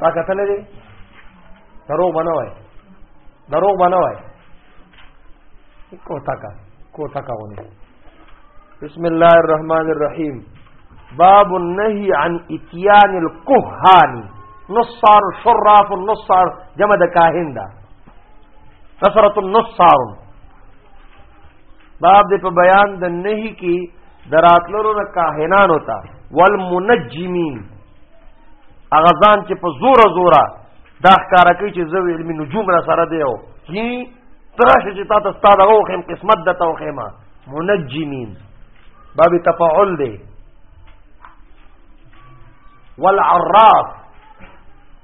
تا کتل دي بسم الله الرحمن الرحيم باب النهي عن اتيان الكهان نصار شراف النصار جمد كاهندا کثرت النصار باب دې په بیان د نهي کې دراتلو نه کاهنان ہوتا والمنجمین اغزان چې په زور زور دا ښکارا کوي چې زو علم نجوم را سره دی او هی تراشه چې تاسو ستاره او خیم قسمت د تو خیمه منجمین باب تفاعل دی والعراف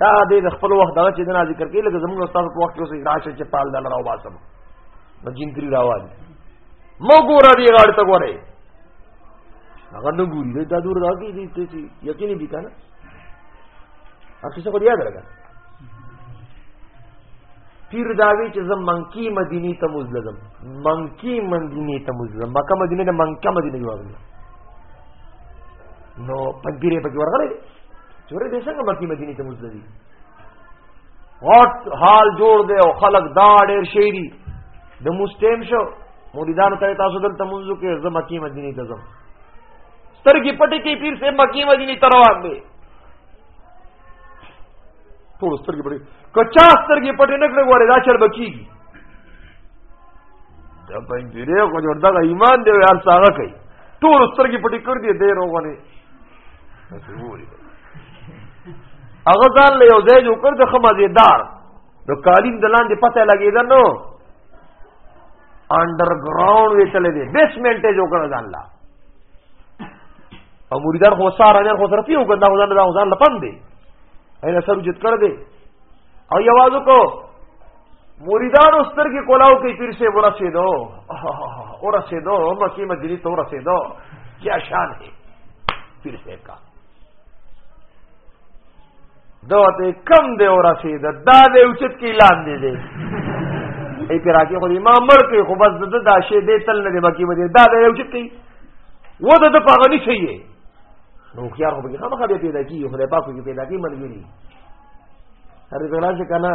دا دې د خپل وخت دا چې دنا ذکر کې لکه زموږ استاد په وخت کې اوسې راشه چې پال دل راو باسم نو جنتري راوال مو ګوره دې غاړه ته ګوره هغه نو ګوري دا دور راګي دې چې یقیني دي کنه هر څه کو یاد راګه پیر داوی چې زم منکی مدینی ته مزلزم منکی مدینی ته مزلزم مکه مدینه د منکه مدینه جوړه نو پګیره پګی ورغله چورې دې څنګه مکی مدینه ته مزدي غټ حال جوړ دی او خلک دا ډېر شي دي د مستیم شو مریدان ته تاسو دلته منځو کې زه مکی مدینه ته ځم سترګې پټې کې پیر سے مکی مدینه ته روان دی ټول سترګې پټې که چا سترګې پټې نه کړې غواړي دا چل بکیږي دا پنځيره خو جوړ دغه ایمان دی هر څه هغه کوي ټول سترګې پټې کړ دي ډېر وغوړي هغه ځان له یو ځای جوړ کړ د خمازیدار نو قالین د لاندې پته لګېده نو انډرګراوند ویتلې دي بیسمنټ یې جوړ کړل ځان لا او مریدان خو ساره نه خو طرفي وکړ دا ځان دا ځان لپم دي اې سر جت کړ دي او یوازو کو مریدان استر کې کولاو کې پیر سے ورا سے دو اور سے دو مکی مدینی تو رسے دو کیا شان ہے پیر سے کا دوته کم دی ورسید دا دی اوچت کی لاندې دی ای پر راکی خو امام مړ کوي خو بس د دا شی دی تل نه دی باقی به دا دی اوچت کی و د د پاغلی شي نو خيار خو به خامخا به پیدا کی خو د پاکو کی پیدا کی مرګري هر ځای راځي کنه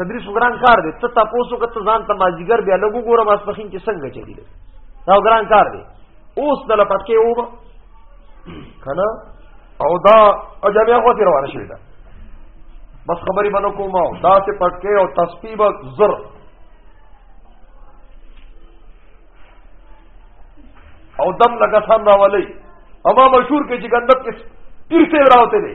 تدریس ګران کار دی ته تاسو که ته ځان ته مازیګر بیا لګو ګوره ماسپخین کې څنګه چلی دی دا ګران کار دی اوس دل پټکې وبا کنه او دا اجازه خو تیر وانه شوی دا بس خبرې باندې کوم او دا ته پټکې او تسبیح زر او دم لگا سان راولی اما مشهور کې چې ګندب کې تیر تیر راوته دی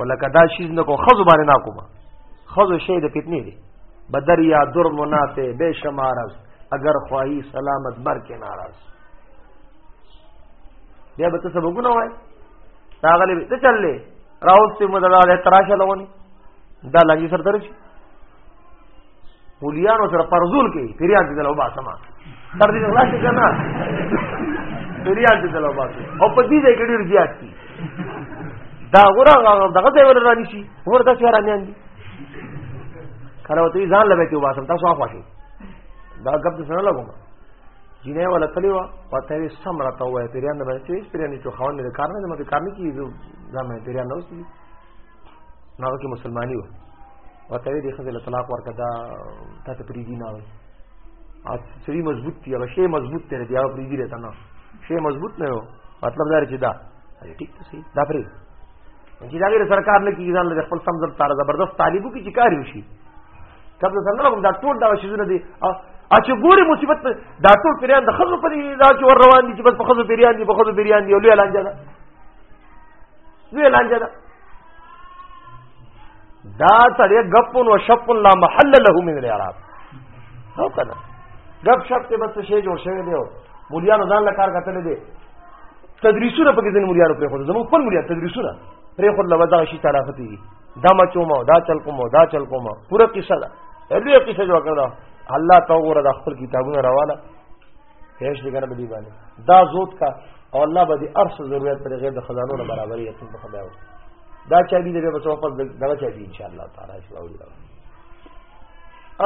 ولکه دا شیز نه کو خزو باندې نه کوم خزو شی د فتنې دی بدریا در منافع بے شمار است اگر خواهی سلامت بر کنار است بیا به ته سبقونه وای راغلی ته چللې راوستي مدار تراشه لونی دا لږی سره درچی پولیانو سره پرزول کې فریاد دې دلو باسم تر دې خلاص کنا فریاد دې دلو باسم او په دې ځای کې ډیر زیات دي دا غره دغه ځای ور رانی شي ورته چهره نه دي کله وته ځان لبه کې واسم تاسو اخوا شي دا غب څه نه لګوم جنې ولا تلی وا پته یې سم راته وای پیران نه باندې چې پیران چې خوان نه کار نه مګر کار نه کیږي ځم پیران نه اوسې نو هغه مسلمانۍ و ورته یې د ښځې له طلاق ورکړه دا تا ته پرېږدي نه وایي سړي مضبوط دی هغه شی مضبوط دی دی هغه پرېږدي دی ته نه شی مضبوط نه و مطلب دا چې دا ټیک ته صحیح دا پرې چې دا غیر سرکار نه کیږي ځان له خپل سم ځل تار زبردست طالبو کې چې کار وشي کله ځان نه دا ټول دا شیزونه دي ا چې ګوري مصیبت دا ټول پیران د خزو په دې دا چې ور روان دي چې بس په خزو پیران دي په خزو پیران دي او لوی لانجه ده لوی لانجه ده دا سړی غپ او شپ لا محل له من الاعراب نو کنه غپ شپ ته بس شی جوړ شوی دی مولیانو ځان لکار کتل دي تدریسونه په دې مولیانو پر خو زموږ خپل مولیا تدریسونه پر خو له وځه شي تعالی فتي دا ما چومو دا چل کومو دا چل کومو پوره قصه ده هغه قصه جوړ کړه الله تو غره د خپل کتابونو راواله پیش دې کنه بدی باندې دا زوت کا او الله به دې ارس ضرورت پر غیر د خزانو نه برابر یې ته خدای دا چا دې دې بچو خپل دا چا دې ان شاء الله تعالی چې وایي دا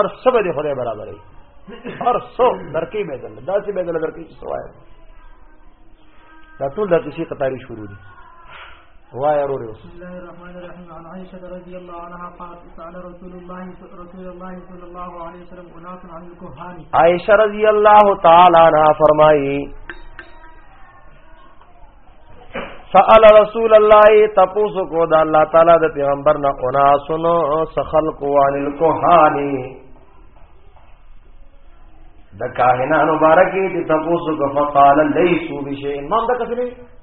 ارس سبه دې خدای برابر یې ارس درکې به دل دا چې به دل درکې سوای دا ټول د کسی قطاری شروع دي وای ورور بسم الله الرحمن الرحیم عن عائشه رضی الله عنها قالت سال رسول الله رسول الله صلی الله علیه وسلم اناس عن الكهان عائشه رضی الله تعالی عنها فرمایي سأل رسول الله تپوس کو دا الله تعالی د پیغمبر نه اونا سنو سخل کو عن الکهانی د کاهنانو بارکی ته تپوس کو فقال ليس بشيء ما دا کسره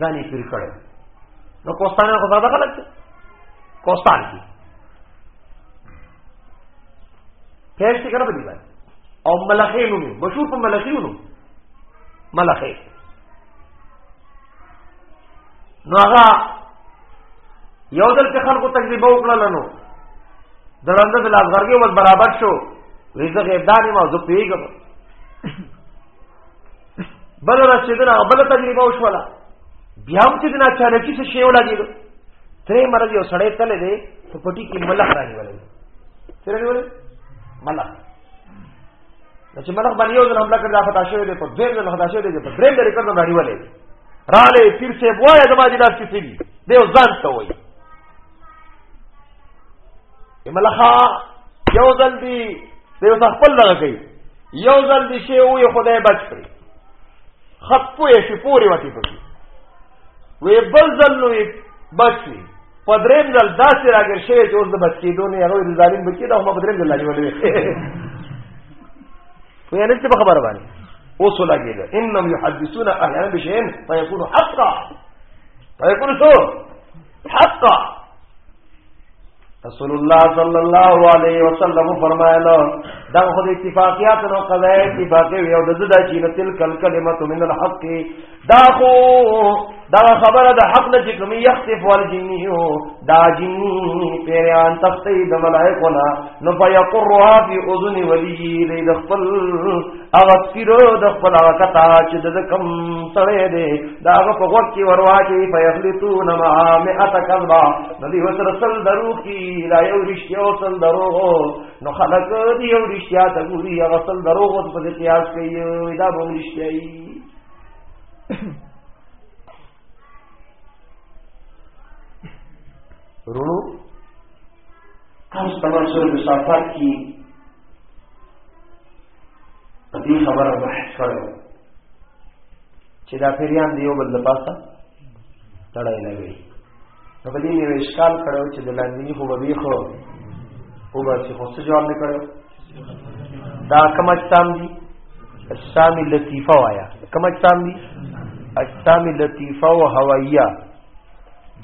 ځان یې پیر کړی نو کوستان خو ساده خلک دی کوستان کې پېښ څه کړه په دې باندې او ملخې نو مشهور په ملخې نو ملخې نو هغه یو دل په خلکو تجربه وکړل نو درند د لازغرګي وخت برابر شو ویزه غیب دانې ما زه پیګم بل ورځ چې دغه بل تجربه وشوله بیا هم چې دنا چارکی څه شی ولاګیدو ترې مرز یو سړی تللی دی په پټي کې ملخ راغلی څه راغلی ملخ چې ملخ باندې یو ځل حمله کړ دا خطا شوی دی په دویم ځل خطا شوی دی په دریم ځل کړه باندې ولې رااله پیر څه وایي زما دې داسې څه دی دیو ځان ته وایي ملخا یو ځل دی یو ځل خپل لږه کوي یو ځل دی شی وي خدای بچ کړي خط پوي شي پوری وتی پکی وی بل ځل نو بچ وي پدریم ځل داسې راګر شي چې اوس د بچ کېدو نه هغه د ظالم بچی دا هم پدریم ځل لګي ولې خو یې نشته خبر باندې اوس لګیږي انهم يحدثون احيانا بشيء فيكون حقا فيكون سو حق رسول الله صلی الله علیه وسلم فرمایله دا خو د اتفاقیات نو قضای اتفاقی یو د زړه چې نه تل کل کلمت من الحق دا خو دا خبره د حق نه چې کوم یختف والجنیو دا جنی پیران تختی د ملائکو نه نو فیقرها فی اذن ولی د خپل هغه پیرو د خپل هغه کتا چې د کم سره دی دا هغه په وخت کې ورواچي په یخلتون ما مئات کذبا د دې وسره سل درو کې لا یو رښتیا سل درو نو خلق دی یو رښتیا ته ګوري هغه سل درو په دې قیاس کوي دا به رښتیا وي رونو کم ستمر سورة صافات کی په دې خبره بحث کړو چې دا پیریان دی یو بل د پاسه تړای نه وي نو په دې یو اشکال کړو چې د لاندې خو به خو او به چې خو څه جواب نه کړو دا کوم اجسام دي اجسام لطیفه وایا کوم اجسام دي اجسام لطیفه او هواییه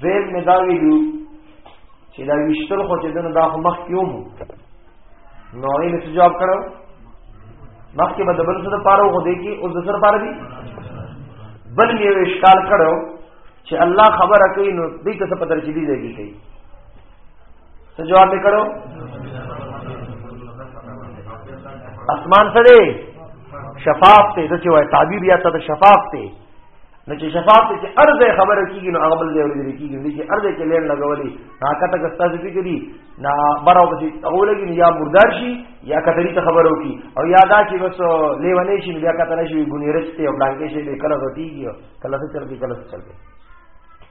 زیر مداوی دیو چې دا وشتل خو چې دنه دا خو مخ کیوم نو یې څه جواب کړو مخکې به د بل سره پاره غو دی کې اوس د سر پاره دی بل یو اشکال کړو چې الله خبره کوي نو دې ته څه پدر چې دی دی کوي څه جواب یې کړو اسمان سره شفاف ته د چې وای تعبیر یا ته شفاف ته نو چې شفاعت کې ارزه خبره کیږي نو هغه بل دی ورته کیږي نو چې ارزه کې لین لګولې هغه ته کستا څه فکرې نا براو کې اولګي یا مردار شي یا کتري ته خبرو کی او یا دا چې بس لیونې شي بیا کتل شي ګونیرسته او بلانکې شي کله وتیږي کله څه چل کې کله څه چل کې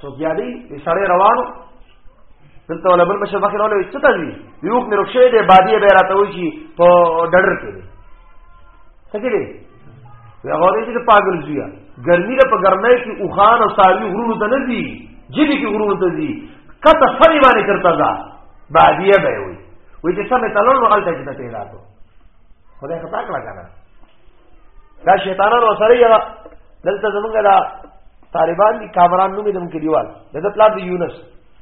څوک یادی دې سړی روانو دلته ولا بل مشه مخې راولې څه ته دی یو مې رخصه دې بادي به راته وی چې په ډډر کې دی څه کې دی وی هغه دې چې پاگل زیه ګرمي له په ګرمۍ کې اوخان او ساوي غرونو ته نه دی جدي کې غرونو ته دی کته سړی باندې کرتا دا بادي به وی وی چې سمې تلل وغلته چې ته پیدا کو خدای خطا کړه کنه دا شیطانان او سره یو دلته زمونږ دا طالبان دي کامران نومې دم کې دیوال دغه پلان دی یونس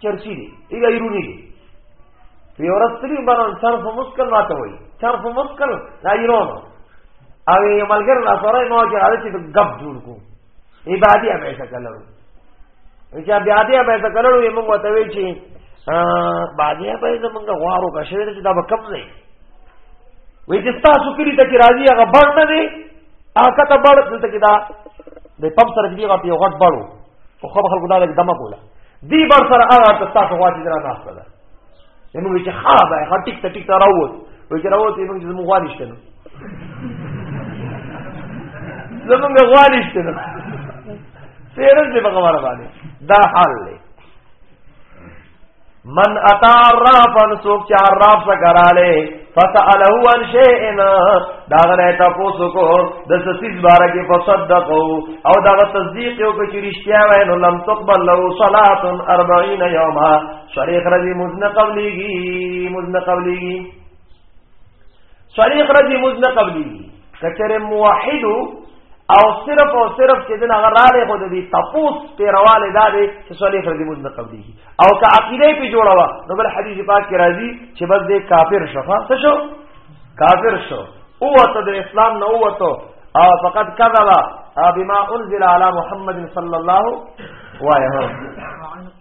چرسی دی ایګا ایرونی دی یو ورځ تری باندې صرف مسکل راته وای صرف مسکل دا ایرونو او یې ملګر لا سره مو چې حالت غب جوړ کو عبادی به څه کلو چې عبادی به څه کلو یې موږ وته وی چې باندې به زمونږ غوارو کښې چې دا به کم نه وي چې تاسو کلی ته راځي هغه بړ نه دی هغه ته بړ دلته کې دا د پمپ سره دی هغه یو غټ بړو خو خبر خلکو دا لګ دمه کوله دی بړ سره هغه تاسو غواړي درا ناشته ده موږ چې ها به ها ټیک ته ټیک ته راووت وایي چې راووت یې موږ چې زموږ غوا نشته نو زموږ غوا نشته نو سیرت دې په خبره باندې دا حال دی من اتا رافن سوک چا راف سکراله فسأله عن شيء دا غره تاسو کو د سسیز بارے کې فصدقو او دا تصدیق یو کې رښتیا وای نو لم تقبل له صلاه 40 یوما سړی خرجی مزنه قبلیږي مزنه قبلیږي سړی خرجی مزنه قبلیږي کچره موحد او صرف او صرف چې دنا غراله خو دې تپوس پیرواله دا دې چې سړی خرجی مزنه قبلیږي او که عقیده په جوړه وا نو بل حدیث پاک کې راځي چې بس دې کافر شفا څه شو کافر شو او ته د اسلام نه وته او فقط کذب بما انزل على محمد صلى الله عليه وسلم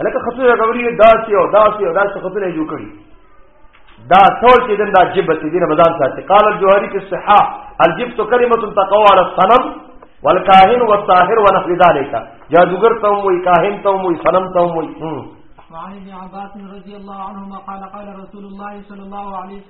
هلکه خطونه غوړي داسې او داسې او داسې خطونه جوړ کړي دا ټول چې دنه جبت دي نه بازار ساتي قال الجوهري في الصحه الجبت كلمه تقوى على الصنم والكاهن والطاهر ونحو ذلك جادوگر ته وي کاهن ته وي صنم ته وي وعن ابن عباس رضي الله عنهما قال قال رسول الله صلى الله عليه وسلم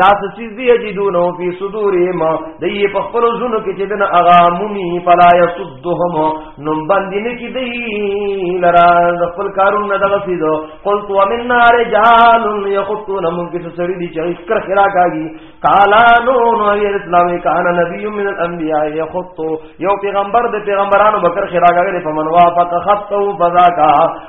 دا سچیز دی یجدونو فی صدورهم دی په خپل زونو کې چې دن اغا مومی فلا یصدهم نو باندې نه کې دی لرا خپل کارونه دغه سیدو قلت ومن رجال یخطون من کې سړی دی چې اسکر خلا کاږي قالا نو نو اسلام کان نبی من الانبیاء یخط یو پیغمبر د پیغمبرانو بکر خلا کاږي فمن وافق خطو فذاکا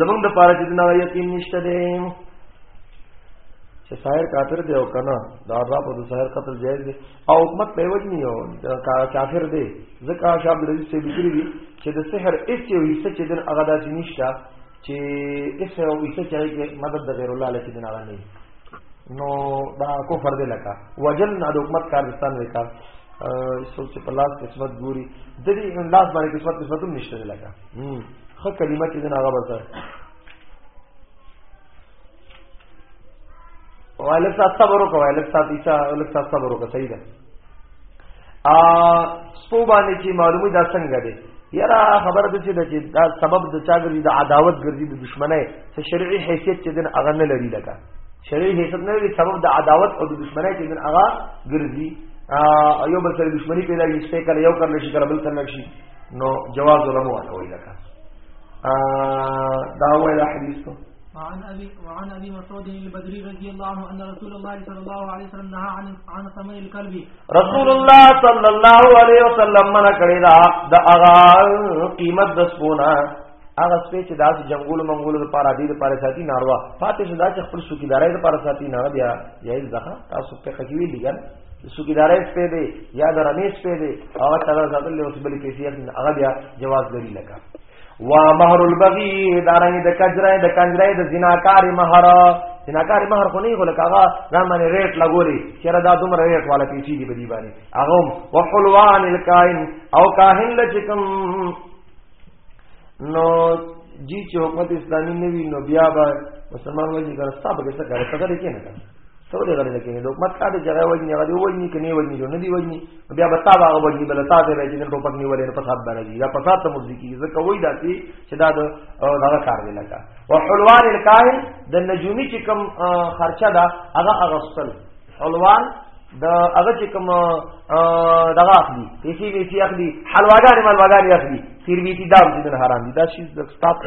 زمونږ د پاره چې نه یقین نشته دی چې سایر کافر دی او کنه دا عذاب او سایر قتل جایز دی او حکومت په وجه نه یو کافر دی ځکه شاب رضی سے لیکلی دی چې د سحر اس یو حصہ چې دن هغه د نشته چې اس یو حصہ چې مدد د غیر الله لکه دین هغه نه نو دا کفر دی لکه وجل نه د حکومت کارستان وکړ سوچ په لاس قسمت ګوري د دې لاس باندې قسمت قسمت هم نشته لکه خه کلمه چې دغه بسر والد صاحب صبر وکړه والد صاحب عیسی والد صاحب صبر وکړه صحیح ده ا سپو باندې چې معلومه دا څنګه ده یرا خبره ده چې د دا سبب د چا ګرځي د عداوت ګرځي د دشمنه څه شرعي حیثیت چې دن اغه نه لري لکه شرعي حیثیت نه لري سبب د عداوت او د دشمنه چې دن اغه ګرځي ایو بل سره دشمنی پیدا کیږي څه کله یو کړل شي کله بل کړل شي نو جواز علماء ورکوي لکه دا ویل حدیث ته وعن أبي, وعن أبي مسعود البدري رضي الله عنه أن رسول الله صلى الله عليه وسلم نهى عن عن ثمن الكلب رسول الله صلى الله عليه وسلم منع کړی دا د اغا قیمت د سپونا هغه سپې چې داسې جنگول منګول لپاره دې لپاره ساتي ناروا فاتح شدا چې خپل شوکیداري لپاره ساتي نه بیا یې ځخه تاسو په خکوي لګل سوګیدارې سپې دی یا د رمې سپې دی هغه تعالی ذاتل له اوس بل کیفیت هغه بیا جواز لري لکه وا مہر البغی دارنګ د کجره د کنجره د زناکار مہر زناکار مہر خو نه غو لکه هغه ځان باندې ریټ لګوري چیرې دا دومره ریټ والا پیسې دی بدی باندې هغه وحلوان الکائن او کاهن لچکم نو جی چې حکومت اسلامي نه وي نو بیا به مسلمان وایي چې ګرستا به څه کوي څه کوي نه سوري غړي لکه نو حکومت کا دې جګه وجني غړي وجني کني وجني جو نه دی وجني بیا بتا باغ وجني بل تا دې راځي نو ټوپک نیولې نو فساد باندې دا فساد ته مزدي کی زکه وای داسي چې دا دا کار دی لکه او حلوان الکاهن د نجومي چې کم خرچه دا هغه اغسل حلوان د هغه چې کوم دغه اخلي پیسې پیسې اخلي حلواګانې ملواګانې اخلي سیر بیتی دام چې دن حرام دي دا شیز د ستاپ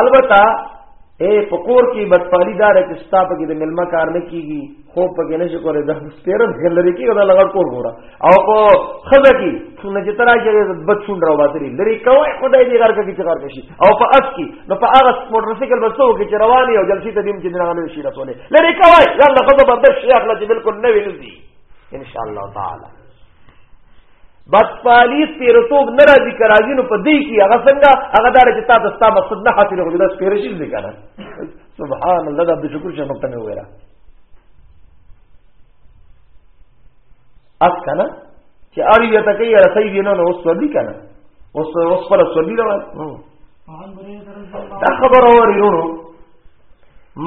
البته اے پکور کی بدپالی دار چې ستا په کې د ملما کار نه کیږي خو په کې نشي کولای د سپیرن غلری کې دا لګړ کول ګوره او په خزه کې څونه چې ترا کې بد شون راو باتري لري کوي خدای دې غرق کې چکار کوي او په اس کې نو په هغه موټر سایکل بسو کې چې رواني او جلسی ته دیم چې نه غلې شي رسول لري کوي یلا خدای به بس شي اخلا چې بالکل نه ویني ان شاء الله تعالی بس پالی سپیرتوب نه راځي کرازي نو په دې کې هغه څنګه هغه دار چې تاسو ستا مقصد نه حاصل کړو دا سپیرشي دي کنه سبحان الله دا د شکر شه نقطه نه ویرا اس کنه چې اړ یو تکي یا صحیح دی نو اوس ودی کنه اوس اوس پر سودی روان دا خبر اوري ورو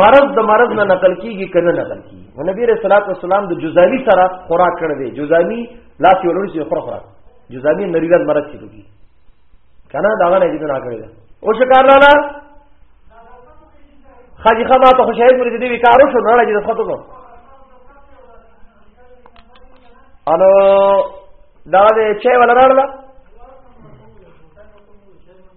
مرض د مرض نه نقل کیږي کنه نقل کیږي او نبی رسول الله والسلام د جزامی سره خوراک کړی دی جزامی لاس یې ورونی سره خوراک جزامی نریګر مرض شي کیږي کنه دا غنه دې نه کړی او شکار لاله خاجی خما ته خوشاله مرید دی وکارو شو نه راځي د خطو کو انو دا دې چې ولا راړل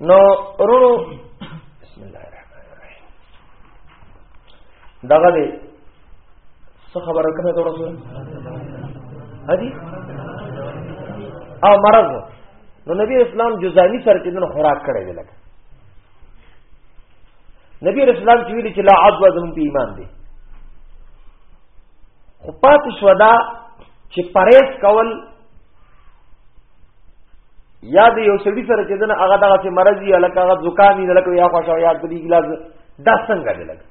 نو ورونو بسم الله الرحمن الرحیم دغه دې څه خبره کومه تور سره هدي او مرض نو نبی اسلام جزانی سره چې دنه خوراک کړی دی لکه نبی اسلام چې ویل چې لا عدوه زموږ په ایمان دی خو پاتې شو دا چې پرېز کول یا د یو سړي سره چې دنه هغه دغه مرضی لکه هغه زکامي لکه یا خوښه یا د ګلاس دا څنګه دی لکه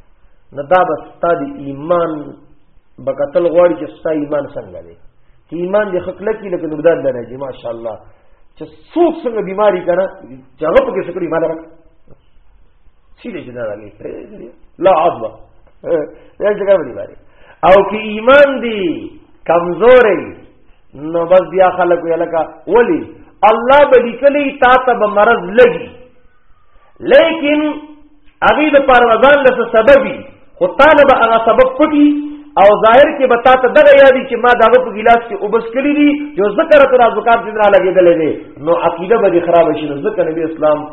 نه دا بس تا د ایمان بکتل غواړي چې ستا ایمان څنګه دی چې ایمان دې خپل کې لکه نوردان لري چې ماشاءالله چې څوک څنګه بیماری کنه چې هغه په کې شکر ایمان راکړي سی دې چې دا لګي لا عظمه دا څنګه باندې باندې او کې ایمان دی کمزورې نو بس بیا خلک یې لکه ولی الله به لیکلی تا ته به مرض لګي لیکن هغه د پروازان له سببي خو طالب هغه سبب پټي او ظاهر کې بتا ته دغه یادی چې ما دغه په ګلاس کې وبس کړی دي جو ذکر تر ازکار دین را لګیدلې دي نو عقیده به خراب شي نو ذکر نبی اسلام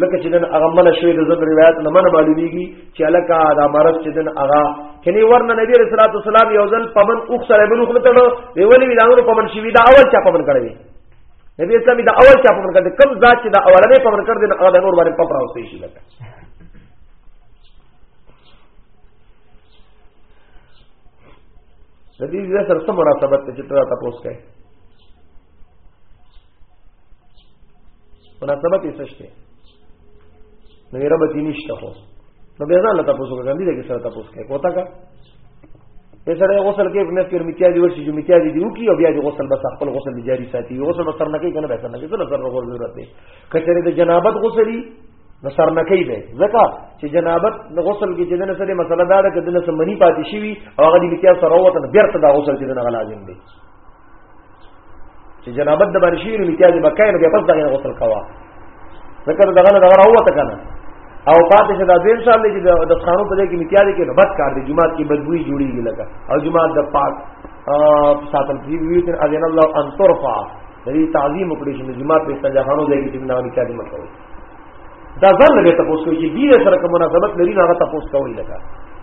لکه چې دن هغه منه شوی د زموږ روایت نه منه معلومیږي چې الکه دا مرض چې دن هغه کني ورنه نبی رسول الله صلوات یو ځل پمن اوخ سره بل خپل ته دی ویلي دا نور پمن شي دا اول چا پمن کړی نبی اسلام دا اول چا پمن کړی کوم ذات چې دا اولنې پمن کړ دین هغه نور باندې پپرا اوسې شي لکه د دې سره سم مناسبت چې تاسو تاسو کوي مناسبت یې سشته نو یې رب دې نشته خو نو به ځان لته پوسو کوي دې کې سره تاسو کې کوتا کا په سره غسل کې په نفکر میتیا دی ورشي چې میتیا دی وکي او بیا دې غسل بس خپل غسل دی جاری ساتي غسل بس سر نه کوي کنه به سر نه کوي سر نه غوړ ضرورت دی کچره د جنابت غسلی نو سر نه کوي به ځکه چې جنابت د غسل کې جننه سره مسله دار کې دنه سمنی پاتې شي او هغه دې میتیا سره وته بیرته دا غسل کې دنه لازم دی چې جنابت د باندې شي نو امتیاز به کاین بیا پس دغه غسل کوا ذکر دغه نه دغه هو ته کنه او پاتې شه دا دین سال دی چې د خانو په دې کې امتیاز کې نو بد کار دی جمعه کې بدبوئی جوړیږي لکه او جمعه د پاک ساتل دی وی تر اذن الله ان ترفع دې تعظیم وکړي چې جمعه په سجاخانو ځای کې چې نه امتیاز مکوي دا ځان لګي تاسو کوی چې دې سره کوم مناسبت لري هغه تاسو کوی لکه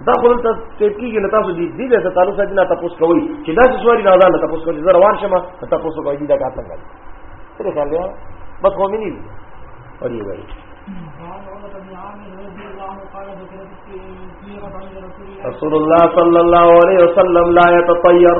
دا خپل ته ټیټ کیږي نه تاسو دې دې سره تعلق ساتي نه تاسو کوی چې دا څه سوري نه ځان تاسو کوی زه روان شمه تاسو کوی دې دا کار څنګه ترې خیال دی بس خو مې نه اور یہ بھائی رسول اللہ صلی اللہ علیہ وسلم لا يتطیر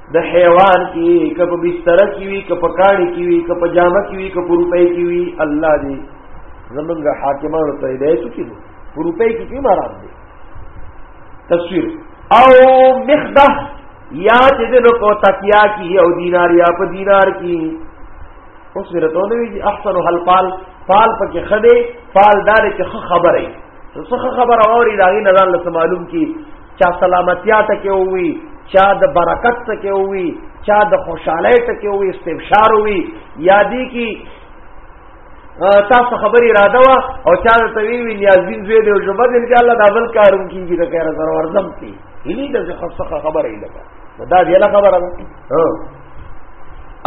د حیوان کی کپ بستر کی وی کپ کاړی کی وی کپ جامه کی وی کپ روپے کی وی الله دی زمونږ حاکمانو ته دی څه کی روپے کی کی مراد دی تصویر او مخده یا چې د کو تکیا کی او دینار یا په دینار کی اوس ورته نو وی احسن حل پال پال پکې خده پال دار کې خبره څه خبره اوري داغي نظر لته معلوم کی چا سلامتیا ټکه وي چا د برکت ټکه وي چا د خوشاله ټکه وي استبشار وي یادی کی تاسو خبر اراده وا او چا د توی وی نیازین زوی دی او شوبه ان شاء الله دا بل کارون کیږي د خیر سره ورزم کی هلی د خصه خبره ایله دا دی له خبره ده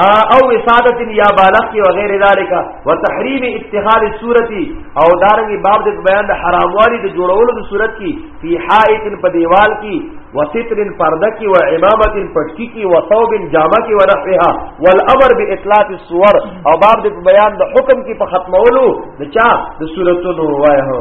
او وسادت یا بالغ کی وغیر ذالک وتحریم اتخاذ الصورت او دارنګ باب د بیان د حرامواری د جوړولو د صورت کی فی حائط په دیوال کی وستر پرده کی و امامت پټکی کی و ثوب جامه کی و نحوها والامر باطلاق الصور او باب د بیان د حکم کی په ختمولو د چا د صورتونو وایو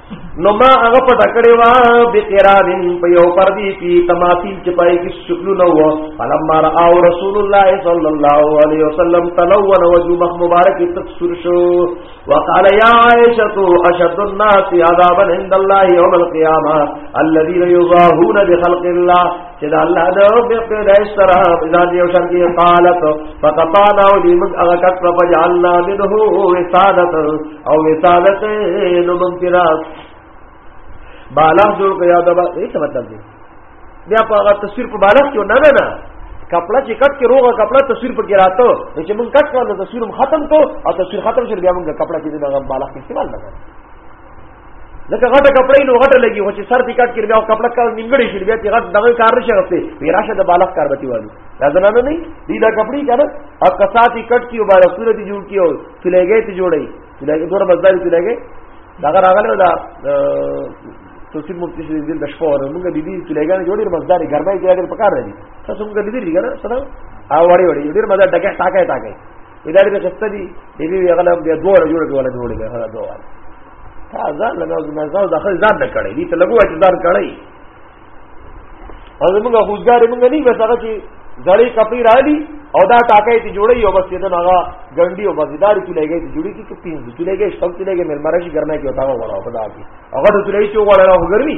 نو ما هغه پټ کړی وا به قرانن په یو پردی پی تماثیل چې پای کې شکل نو و فلما را او رسول الله صلی الله علیه وسلم تلون وجه مخ مبارک تکسر شو وقال یا عائشه اشد الناس عذابا عند الله يوم القيامه الذين يضاهون بخلق الله چې دا الله دا په پیدائش سره ځان یو شر کې قالت فقطعنا ودي من هغه کټ په فجعلنا منه وسادت او وسادت نو من تراس بالغ جوړ کیا دا به څه مطلب دی بیا په هغه تصویر په بالغ کې نه نه نه کپڑا چې کټ کې روغه کپڑا تصویر په کې راته چې مونږ کټ کړو تصویر ختم کو او تصویر ختم شر بیا مونږ کپڑا کې دا بالغ استعمال نه لکه غټه کپړې نو غټه لګي خو چې سر دې کټ کړي بیا کپړه کار نیمګړې شي بیا دې غټ دغه کار نشي غوښته وی راشه د بالغ کار بتی والو دا زنانه نه دی دا کپړې کنه او کسات یې کټ کیو باندې صورت جوړ کیو سلېګې ته جوړې سلېګې دور بازار سلېګې دا راغله دا توصیل مفتی شریف دل د شپه ور موږ د دې سلېګانې جوړې مزداري ګرمای کې اگر پکار راځي تاسو موږ د دې لري کنه سلام او وړي وړي ډېر مزه ډکه ټاکه ټاکه ادارې به خسته دي دی وی هغه لم بیا دوه جوړ ولا جوړ به هغه دوه تا ځان لګاو زما ځان داخل ځان نه کړی دي ته لګو چې ځان کړی او موږ خوځګار موږ نه بس هغه چې زړې کپی را دي او دا ټاکې ته جوړي او بس دې هغه ګنډي او مزیدار کې لګي ته جوړي کې کې پین دې لګي شپږ کې لګي مل مرشي ګرمه کې وتا وړا خدا کې هغه ته لګي چې وړا هو ګرمي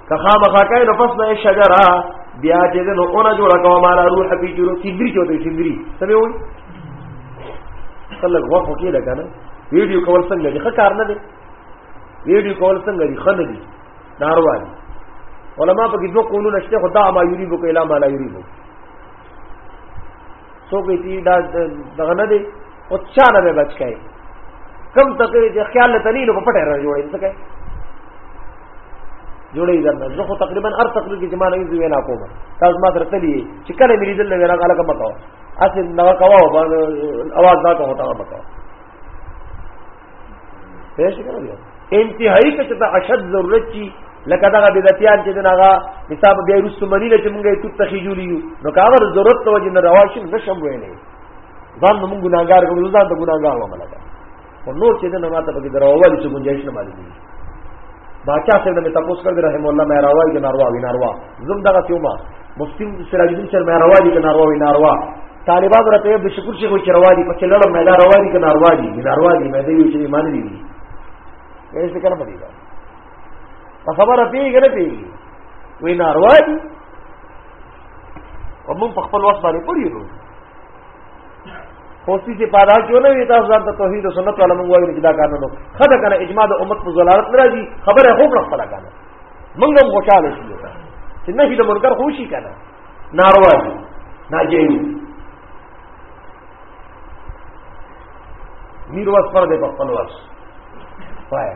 که خامخا کوي نو پس نه شجره بیا چې نو اون جوړه کوه مالا روح په جوړو سیګری چوتې سیګری څه به وي کله غوښ کې لګا نه ویډیو کول څنګه دي ښه کار نه دی ویډیو کول څنګه دي ښه نه دي ناروا دي علما په کې دوه قولونه شته خدا ما یریبو کله ما لا یریبو څوک دې دا دغه نه دی او چا نه بچ کای کم تقریر چې خیال ته نه لو په پټه را جوړې څه کای جوړې ځم زه خو تقریبا هر تقریر کې جمانه یې وینا کوم تاسو ما سره تللی چې کله مې لیدل وینا کاله کوم تاو اسی نو کوا اواز دا کو ہوتا بتاؤ پېښ کړل انتهایی کې چې ته اشد ضرورت چی لکه دغه بدعتيان چې دغه حساب بیا رسو منی چې مونږه یې توت تخی جوړیو نو کاغه ضرورت ته وجه نه رواشي نشم ویلې ځان مونږ ګناګار کوو ځان ته ګناګار ومه لګا او نور چې دنه ماته پکې درو والی چې ګنجائش نه مالي باچا صاحب نے تپوس کر دے رہے مولا میں روا کہ ناروا وی ناروا زم دغه تیوما مسلم سراج الدین سر میں روا دی کہ ناروا وی ناروا طالبان رہتے ہیں شکر سے کوئی روا دی پچھے لڑم میں روا دی کہ ناروا دی ناروا دی میں دیو چلی مان دی دی ایسے کرنا پڑے گا پس ہمارا پیے گا نہ پیے گی وی ناروا دی اور من پخپل وقت باندې پوری نو خوستی چې پادا کیو نه وی تاسو ځان ته توحید او سنت علماء وایي چې دا کار نه خدای کنه اجماع د امت په زلالت ناراضي خبره هو کړه خپل کنه موږ هم خوشاله شو چې نهي د منکر خوشي کنه ناروا دي ناجیز میر واس پر دې په خپل واس وایي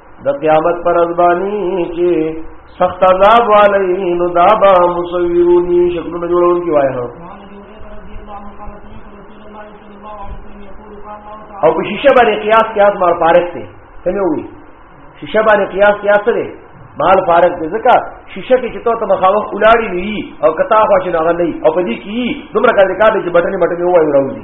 د قیامت پر ازبانی چې سخت عذاب والی نو دا با مصورونی شکلونه جوړون کی وای هو او په شیشه باندې قیاس قیاس مار فارق ته څنګه وی شیشه باندې قیاس قیاس سره مال فارق دې ځکه شیشه کې چې ته ته مخاوخ ولاړی وی او کتا خو چې نه غلې او په دې کې دومره کار دې کار دې چې بټنې بټنې وای راوځي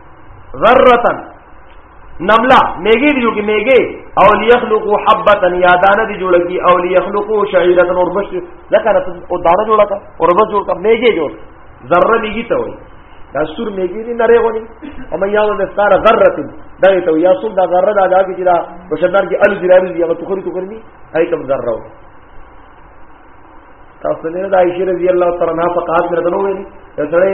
ذره نملا میګي دی کې میګي او ليخلقوا حبتا یا دانه دی جوړ کی او ليخلقوا شعيره اور بش ذکر او دانه جوړ کا اور بس جوړ کا میګي جوړ ذره میګي ته وای دا سور میګي نه نری غوني او مې یاو د ستاره ذره دا ته یا سور دا ذره دا دا کی دا بشدار کی ال جلال دی هغه تخری تخری نه هي کوم ذره تاسو نه د عائشه رضی الله تعالی عنها په قاعده درنو ویلي دا سره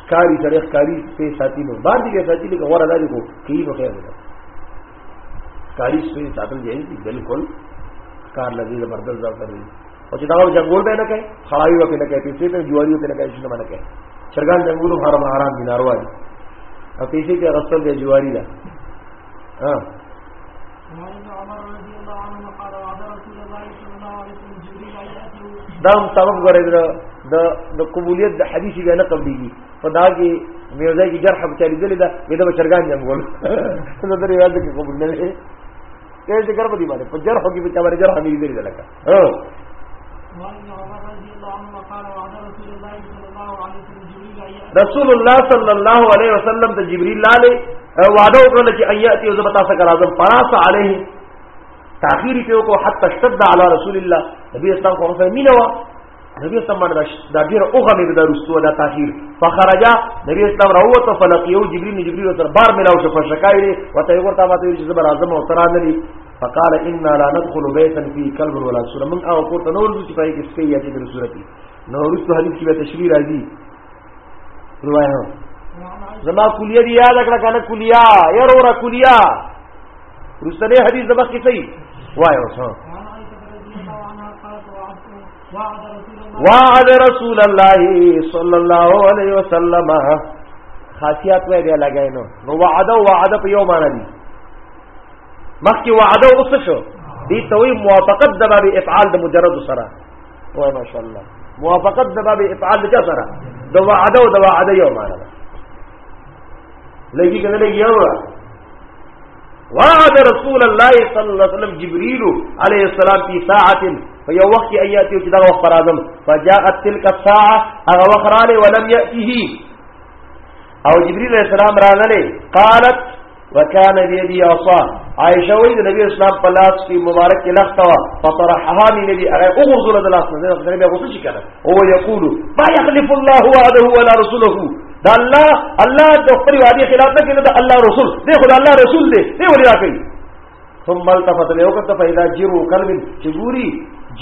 ښکاری سره ښکاری سپې ساتي نو باندې کې ساتي لکه غوړه داري کو کی نو خیر ده ښکاری سپې ساتل جایز دي بالکل ښکار لذي زبردست ځای کوي او چې دا جنگول به نه کوي خړاوي وکړي نه کوي پیسې ته جواري وکړي نه کوي شنو نه کوي چرګان جنگولو حرام حرام دي ناروا دي او پیسې کې غسل دی جواري ده ها دا هم سبب غره د د قبولیت د حدیث بیا نه قبليږي په دا کې میوزای کې جرح په چاري دلی دا دا بشرګان جام ګول نو د ریاض کې قبول نه لري کله چې ګرب دی باندې په جرح کې په چا باندې جرح نه دی لکه رسول الله صلی الله علیه وسلم د جبرئیل لاله وعده وکړه چې ایاتی او زبتا سره اعظم فراس علیه تاخیر په کو حتی شد علی رسول الله نبی اسلام خو فهمینه نبی اسلام باندې دا ډیر اوغه مې د رسو دا تاخير فخرجا نبی اسلام راوته فلقيو جبريل جبريل سره بار ملاو شو فشکای دی وته ورته ماته چې زبر اعظم او ترا نه فقال انا لا ندخل بيتا في كلب ولا سوره من او کو تنور چې پای کې سکي یا چې د سورتي نو رسو حدیث کې تشریح راځي روایت زما کلیه دی یاد کړه کنه کلیه یې ورو را کلیه رسنه حدیث زما کې صحیح وایو ها وعد رسول الله صلی الله علیه وسلم خاصیات وې بیا لګای نو نو وعده وعده په یو معنی دي مخکې وعده اوس شو دي توي موافقت د باب افعال د مجرد سره وای ماشاء الله موافقت د باب افعال د سره د وعده او د وعده یو معنی لګي کنه لګي یو وعد رسول الله صلی الله علیه وسلم جبريل عليه السلام في ساعه فيو وقت اياتي او دا وخت راځم فجاءت تلك الساعه هغه وخت رااله ولم ياته او جبريل عليه السلام راغله قالت وكان بيدي عصا عائشه وی د نبی اسلام په لاس کې مبارک کې لخت وا فطرحها من نبی هغه او غزل د لاس نه د نبی غوسه شي کنه او یقول ما يخلف الله وعده ولا رسوله دا الله الله د خپل وادي خلاف نه کینه دا الله رسول دی خدای الله رسول دی دی ولې راکې ثم التفت له وخت فإذا جرو قلب چګوري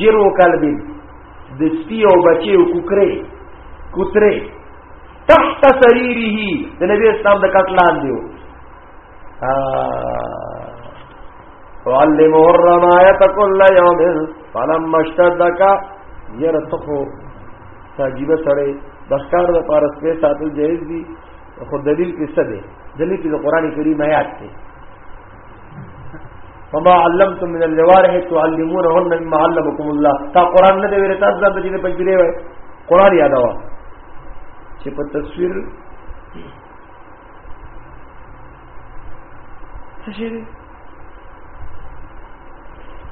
جرو قلب د سپي او بچي او کوکره کوتره تحت سريره د نبی اسلام د کټلان دیو ها وعلمه الرمايه كل يوم فلم مشتدکا یره تخو ساجیبه سره د ښکار د پاره سپه ساتل جایز دي خو دلیل کې څه دی دلیل کې د قران کریم آیات دی فما علمتم من الجوارح تعلمونهن مما علمكم الله تا قران نه دی ویل تاسو د دې په جری وای قران یاد وا چې په تصویر څه شي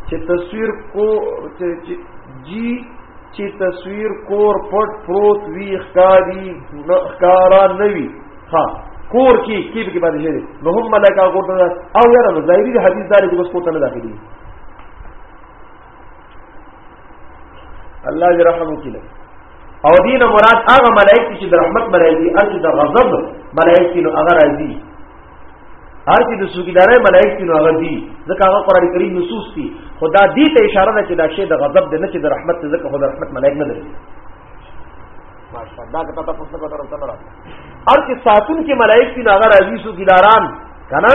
چې تصویر کو چې جی چې تصویر کور پټ پروت وی ښکاری ښکارا نوی ها کور کې کې به باندې شي نو هم ملائکه ورته او یاره ظاهری حدیث دار کې بس کوته نه داخلي الله دې رحم وکړي او دین مراد هغه ملائکه چې د رحمت ملائکه ارج د غضب ملائکه نو هغه راځي هر چې د سوګیدارې ملائکه نو هغه دي ځکه هغه قران کریم نصوص دي خدا دې ته اشاره ده چې دا شی د غضب د نه چې د رحمت ته ځکه خدا رحمت ملائکه نه لري ماشاءالله دا کته تاسو څنګه درته نه راځي هر چې ساتون کې ملائکه نو هغه راځي سوګیداران کنه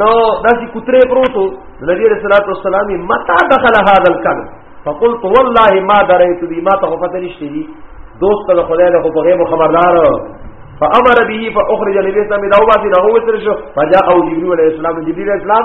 نو داسې کوتره پروتو نبی رسول الله والسلام متا دخل هذا الكلب فقلت والله ما دريت بي ما ته پته نشته دي دوست له خدای له په غیب خبردار فامر به فاخرج النبي صلى الله عليه وسلم دعوه له وتر شو فجاء جبريل عليه السلام جبريل عليه السلام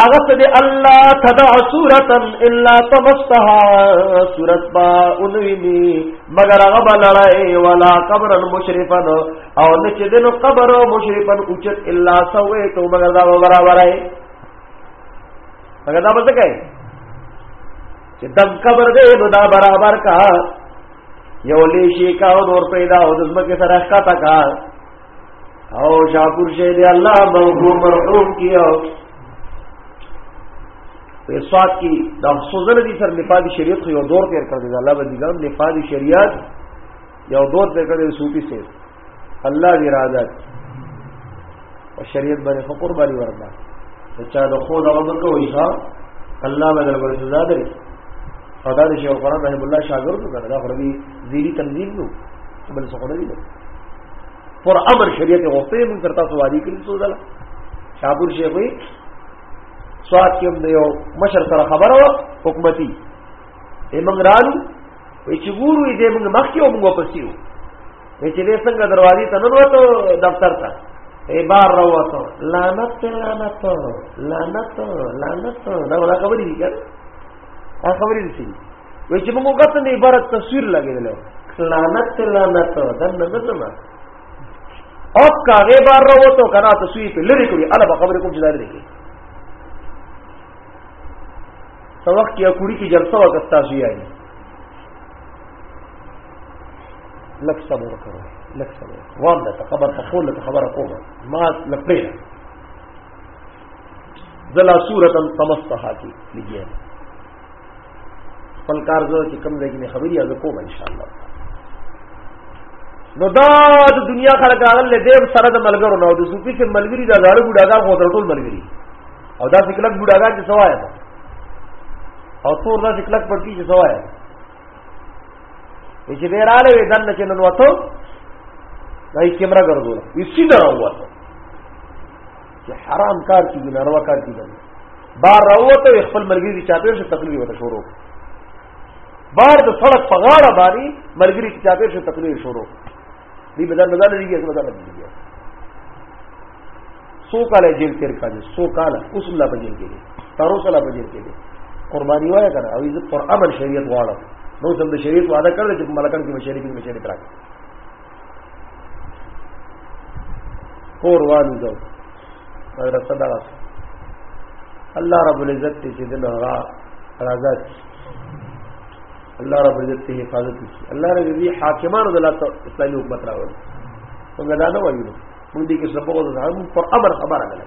هغه څه دی الله تدع سوره الا تمسها سوره با اونویني مگر هغه بلړای ولا قبر مشرفا او نه چې دنو قبر مشرفا اوچت الا سوې تو مگر دا برابرای مگر دا به څه کوي چې دم قبر دې نو دا برابر کا یو لیشی کا نور پیدا او د زمکه سره ښکتا کا او شاپور شه دی الله بغو مرحوم کیو په سواد کې د افسوزنه دي سر نفاذ شریعت خو یو دور تیر کړ دی الله بندګان نفاذ شریعت یو دور تیر کړ دی صوفي سي الله دی راځي او شریعت باندې خو قرباني ورکړه چا د خو دا وګړه کوي ها الله به دربار سزا دري او دا د شیخ القرآن رحم الله شاګرد کړه دا خو ربي زیری تنظیم نو بل څه خو نه دي پر امر شریعت غوښته موږ تر تاسو وادي کړی څو ځله شاپور شیخ وی سواد کې هم یو مشر سره خبره و حکومتي ایمنګ رالو وی چې ګورو دې موږ مخکې او موږ پسې و وی چې دې څنګه دروازې ته نه وته دفتر ته ای بار راوته لعنت لعنت لعنت لعنت دا ولا خبرې دي کړه خبرې دي وای چې موږ غته نه عبارت تصویر لګیدل لعنت لعنت دن نه زما او کاغه بار راو ته کنا تصویر په لری کوي الا به خبرې کوم چې دار لري سو وخت یا کړي کې جلسه وکړه تاسو یې لک صبر وکړه لک صبر وامه ته خبر ته خو له خبره کومه ما لپاره زلا صورتا تمستها کی لګیا خپل کار زو چې کم لګی نه خبري از کوم ان شاء الله نو دا د دنیا خلک هغه له دې سره د ملګرو نو د سوفي کې ملګری دا زړه بډاګا خو ټول ملګری او دا فکرک بډاګا چې سوایا ده او تور دا فکرک پړتی چې سوایا ده چې ډیر آله وې دنه چې نن وته دای کیمرا ګرځول وسی دا وته چې حرام کار کیږي ناروا کار کیږي بار راوته خپل ملګری چې چاپیر شو تقریر وته شروع بار د سړک په غاړه باندې ملګری چې چاپیر شو تقریر شروع دی بدل نه ځل دیږي بدل نه دیږي سو کال جیل تیر کړي سو کال اوس لا بجیل کې تر اوسه لا بجیل کې قرباني وای کړه او عزت پر امر شریعت واړه نو سم د شریعت وعده کړل چې ملکان کې مشرک مشرک راکړي کور والو دو مدرسه دا الله رب العزت دې چې دنه را راځي الله رب العزت دې حفاظت وکړي الله رب دې حاکمانو د اسلامي حکومت راوړي موږ دا نه وایو موږ دې کې سبق او ځان پر امر خبره نه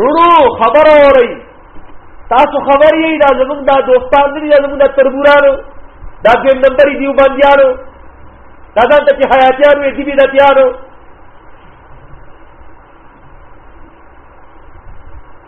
رونو خبر اوري تاسو خبر یې دا زمونږ دا دوستان دي دا زمونږ د تربورانو دا دې نمبرې دیو باندېانو دا ځان ته چې حیاتیانو یې دی بدعتیانو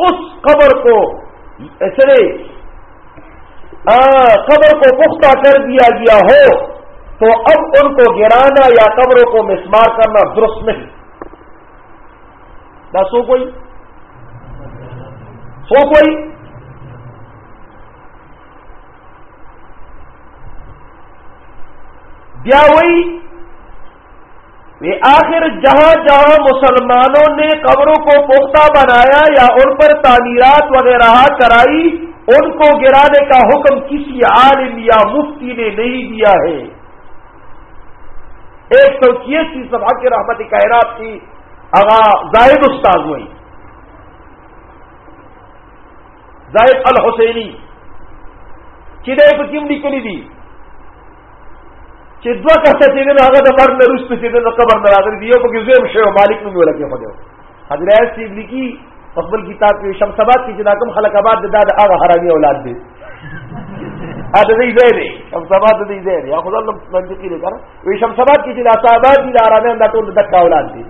اس قبر کو ایسے قبر کو پختہ کر دیا گیا ہو تو اب ان کو گرانا یا قبروں کو مسمار کرنا درست نہیں بس ہو کوئی سو کوئی بیا ہوئی آخر جہاں جہاں مسلمانوں نے قبروں کو پختہ بنایا یا ان پر تعمیرات وغیرہ کرائی ان کو گرانے کا حکم کسی عالم یا مفتی نے نہیں دیا ہے ایک سو کی سبھا کے رحمت قیرات کی زائد استاد ہوئی زائد الحسینی کنیرے کو چمنی چنی دی چې دوه کسه چې دین هغه د مرګ نه روسته چې دین قبر نه راغلي دی یو پکې زویم شوی مالک نوم ولکه خو دی حضرت سید لیکي خپل کتاب کې شمس آباد کې چې دا کوم خلک آباد د داد هغه حرامي اولاد دي ا دې دې دې دې شمس آباد دې دې یا خدای الله منطقي لري کنه وي شمس آباد کې چې د آباد دي د حرامي دا ټول د دکا اولاد دي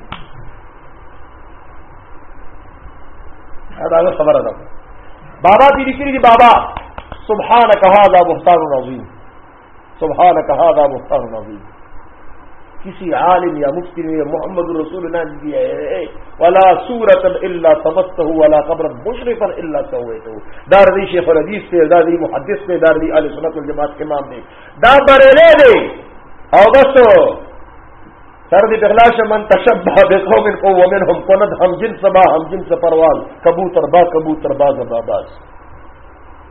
دا خبره ده بابا دې لیکلي دي بابا سبحانك هذا بهتان عظیم سبحانك هذا مختار نبی کسی عالم یا مفتی نے محمد رسول اللہ نے دیا ہے ولا صورت الا تمسته ولا قبر مشرفا الا سويته دار دی شیخ الحدیث سے دار دی محدث سے دار دی اہل سنت والجماعت کے امام نے دا بریلے دے او بس سر دی بغلاش من تشبہ بقوم کو ومنهم قند ہم جنس با ہم جنس پروال کبوتر با کبوتر با زباباز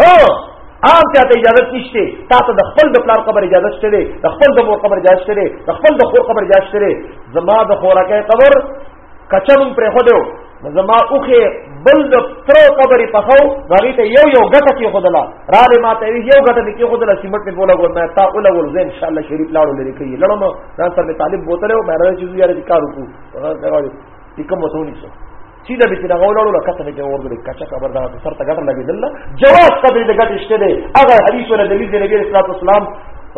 هو عام چاته اجازه نشته تا ته د خپل د پلار قبر اجازه شته دی د خپل د مور قبر اجازه شته دی د خپل د خور قبر اجازه شته دی زما د خورکه قبر کچم پر خو دیو زما اوخه بل د تر قبر په خو غری ته یو یو غټه کې خدلا را دې ماته یو غټه کې خدلا سیمټ په بوله ګور مې تا اول ور زه ان شاء الله شریف لاړو لري کوي لړم دا سره طالب بوتره مې راځي چې یاره کار وکړو هغه کوي کوم وته ونیسو سیده به چې دغه ولاړو لکه څه چې ورغلې کچا خبر دا سر ته ګټه لګېدل جواز ته به ګټه شته دی هغه حدیث ول دلیل دی نبی اسلام اسلام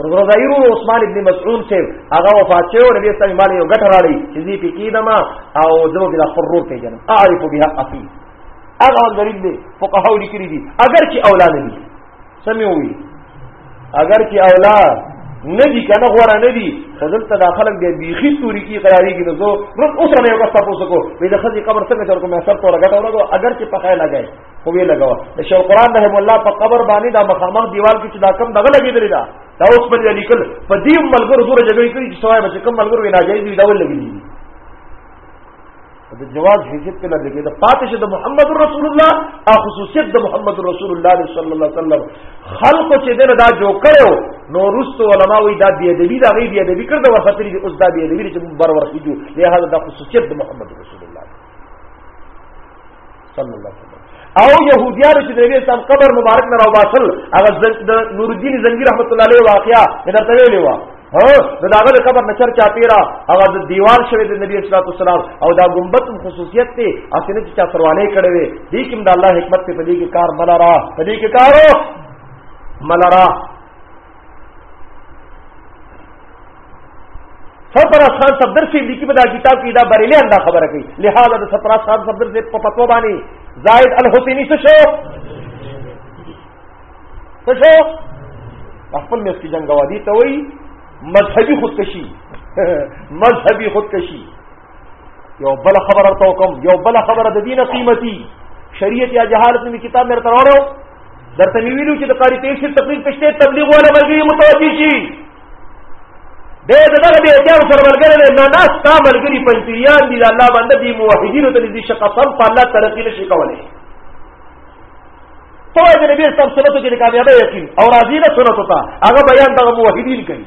رضایرو عثمان ابن مسعود سے هغه وفات شو نبی اسلام مال یو ګټه راړي چې دې پکې دما او زمو کې د فرور ته جنم اعرف بها اصي هغه غریب دی فقهاو لیکلي دي اگر چې اولاد دي سمې وي اگر چې اولاد نه دي کنه غوړه نه دي خزل ته داخلك دی بیخي توري کی قراری کی نو رس اوس نه یو کس تاسو کو وی د خزي قبر څنګه چرته مې سر تور غټه ورغو اگر چې په خای لګای خو وی لګاو د شو قران رحم الله په قبر باندې دا مخامخ دیوال کې چې دا کم دغه لګیدل دا دا اوس په لیکل په دې ملګرو زور جګړې کوي چې سوای بچ کم ملګرو وی ناجایز وی دا ول لګیدل د جواز حیثیت په لړ کې د پاتشه د محمد رسول الله او خصوصیت د محمد رسول الله صلی الله علیه وسلم خلق چې دغه دا جو کړو نو رسو علماء وی دا بی ادبی دا غی بی ادبی کړ دا وخت لري اوس دا بی ادبی چې بر ورسېږي لهدا د خصوصیت د محمد رسول الله صلی الله علیه وسلم او يهوديانو چې د نبی اسلام قبر مبارک نه راوباسل هغه د نور الدين زنګي رحمت الله علیه واقعا مې درته ویلې و ها د داغه د قبر نشر چا پیرا هغه د دیوال شوی د نبی اسلام والسلام او دا ګمبت خصوصیت ته اسنه چې چا سرواله کړي وي دې کوم د الله حکمت په دې کې کار ملرا په دې کې کارو ملرا سرفراز خان صفدر سے لکھی بدا کتاب کی دا بریلی اندا خبر کی لہذا دا سرفراز خان صفدر سے پتو بانی زائد الحسینی سے شو سے شو اخفل میں اس کی جنگ گوادی تو وہی مذہبی خودکشی مذہبی خودکشی یو بل خبر ورته وکم یو بل خبر د دینه قیمتي شریعت یا جهالت نومي کتاب مې درته راوړو درته مې ویلو چې د قاری تفسیر تقریر پښته تبلیغ ولا ملګری متوجي شي د دغه به اجازه سره ملګری نه نه ستا ملګری پنځیان دي الله باندې دی موحدین ته دې شقه سم په الله ترقی نشي کولای تو د نبی صلی الله علیه وسلم کې کامیابی یقین او راضی نه سنت ہوتا هغه بیان دغه موحدین کوي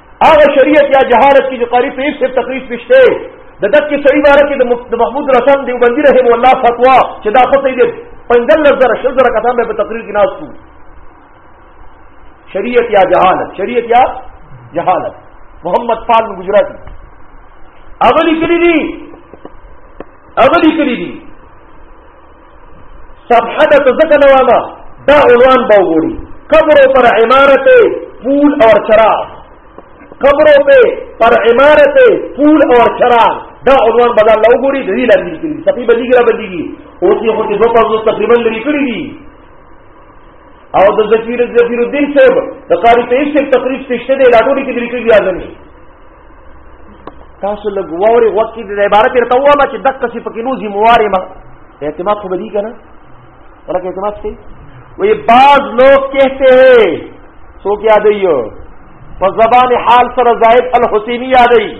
هغه شریعت یا جهالت کې چې قاری طیب صاحب تقریر پښته د دکې سړي باره کې د محمود رسن دیوبندي رحم الله فتوا چې دا خو صحیح دی پنځل زره شل زره کسان به په تقریر کې ناس کو شریعت یا جهالت شریعت یا جهالت محمد پال گجراتی اولی کلی دی اولی کلی دی صفحه د ځکه نه وامه دا عنوان به وګوري قبرو پر عمارت پول اور چراغ قبرو پہ پر عمارت پول اور چراغ دا عنوان به الله وګوري د دې لاندې لیکلي صفحه بلیګ را بلیګي او چې خو دې په پوزو تقریبا لري کړی دي او د ذکیر ذکیر الدین صاحب د قاری پیش تقریب تشته دی لاټوري کې لري کړی اعظم تاسو لږ ووري وخت کې د عبارت تر توا ما چې دقه سی پکې نوزي مواري ما اعتماد خو بدی کنه ولکه اعتماد څه وي بعض لوگ کہتے ہیں سو کیا دیو په زبان حال سره زائد الحسینی یادئی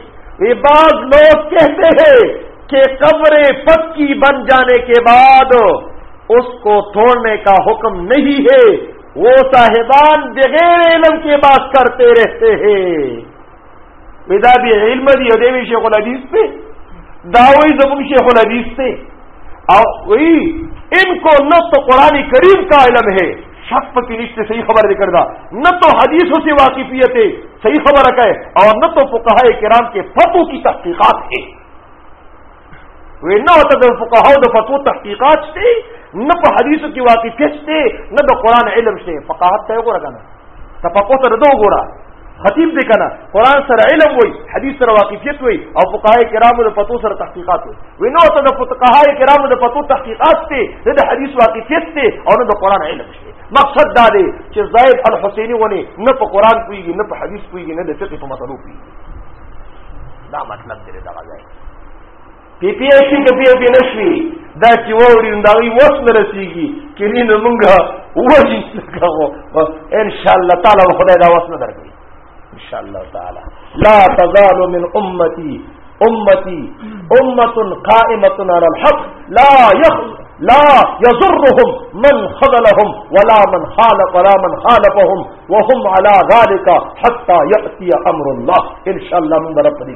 وی بعض لوگ کہتے ہیں کہ قبر پکی بن جانے کے بعد اس کو توڑنے کا حکم نہیں ہے وہ صاحبان بغیر علم کے بات کرتے رہتے ہیں ودا به علم دی او دی شیخ الحدیث ته دا وی زموږ شیخ الحدیث ته او وی ان کو نہ تو قرآن کریم کا علم ہے شک پکی نشتے صحیح خبر ذکر دا نہ تو حدیثوں سے واقفیت ہے صحیح خبر ہے اور نہ تو فقہائے کرام کے فتو کی تحقیقات ہے وی نه ته د فقهاو د فتوا تحقیقات شته نه په حدیثو کې واقفیت شته نه د قران علم شته فقاهت ته وګوره کنه ته په کوته ردو وګوره خطیب دې کنه قران سره علم وای حدیث سره واقفیت وای او فقهای کرامو د فتوا سره تحقیقات وای وی نو ته د فقهای کرامو د فتوا تحقیقات ته نه د حدیث واقفیت ته او نه د قران علم شته مقصد دا دی چې زائد الحسینی ونی نه په قران پویږي نه په حدیث پویږي نه د فقه په مسلو پویږي دا مطلب دی دا غواړي پی پی ایس سی کپی او پی نشوی دا چې ووري دا وی وس نه رسیږي کلی نو مونږه وځي لکه ان شاء الله تعالی خدای دا وس نه درکړي ان شاء الله تعالی لا تزال من امتي امتي امه قائمه على الحق لا يخ لا يضرهم من خذلهم ولا من خالف ولا من خالفهم وهم على ذلك حتى ياتي امر الله ان شاء الله من رب دي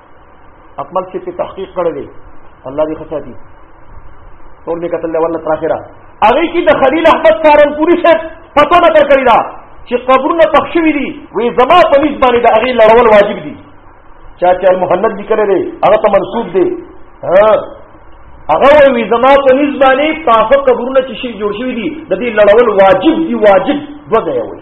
اکمل چې په تحقیق کړی دی الله دې خساتی ټول دې قتل ولا تر اخره هغه کې د خلیل احمد سارنپوری څخه پتو نه کړ کړی دا چې قبرونه پخښوي دي وې زما په نس باندې د هغه لړول واجب دي چا چې المحنت لیکل دی هغه ته منسوب دی ها هغه وې زما په نس باندې پاکه قبرونه چې شي جوړ شوی دي د دې لړول واجب دي واجب دوه دی وې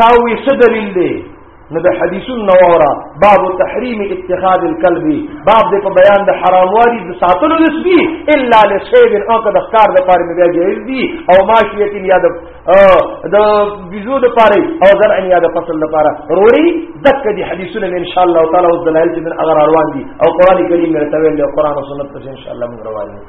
تاوی څه دلیل دی نو د حدیثون نوورا باب تحریم اتخاذ الكلب باب د په بیان د حراموالي د ساتلو نسبی الا لسید او که د ښکار د پاره بیا جایز دي او ماشیت یا د د بيزو د پاره او زرع یا د فصل د پاره روري دک دي حدیثونه ان شاء الله تعالی او دلایل چې من اگر روان دي او قران کریم مرتوی له قران او سنت څخه ان شاء الله موږ روان دي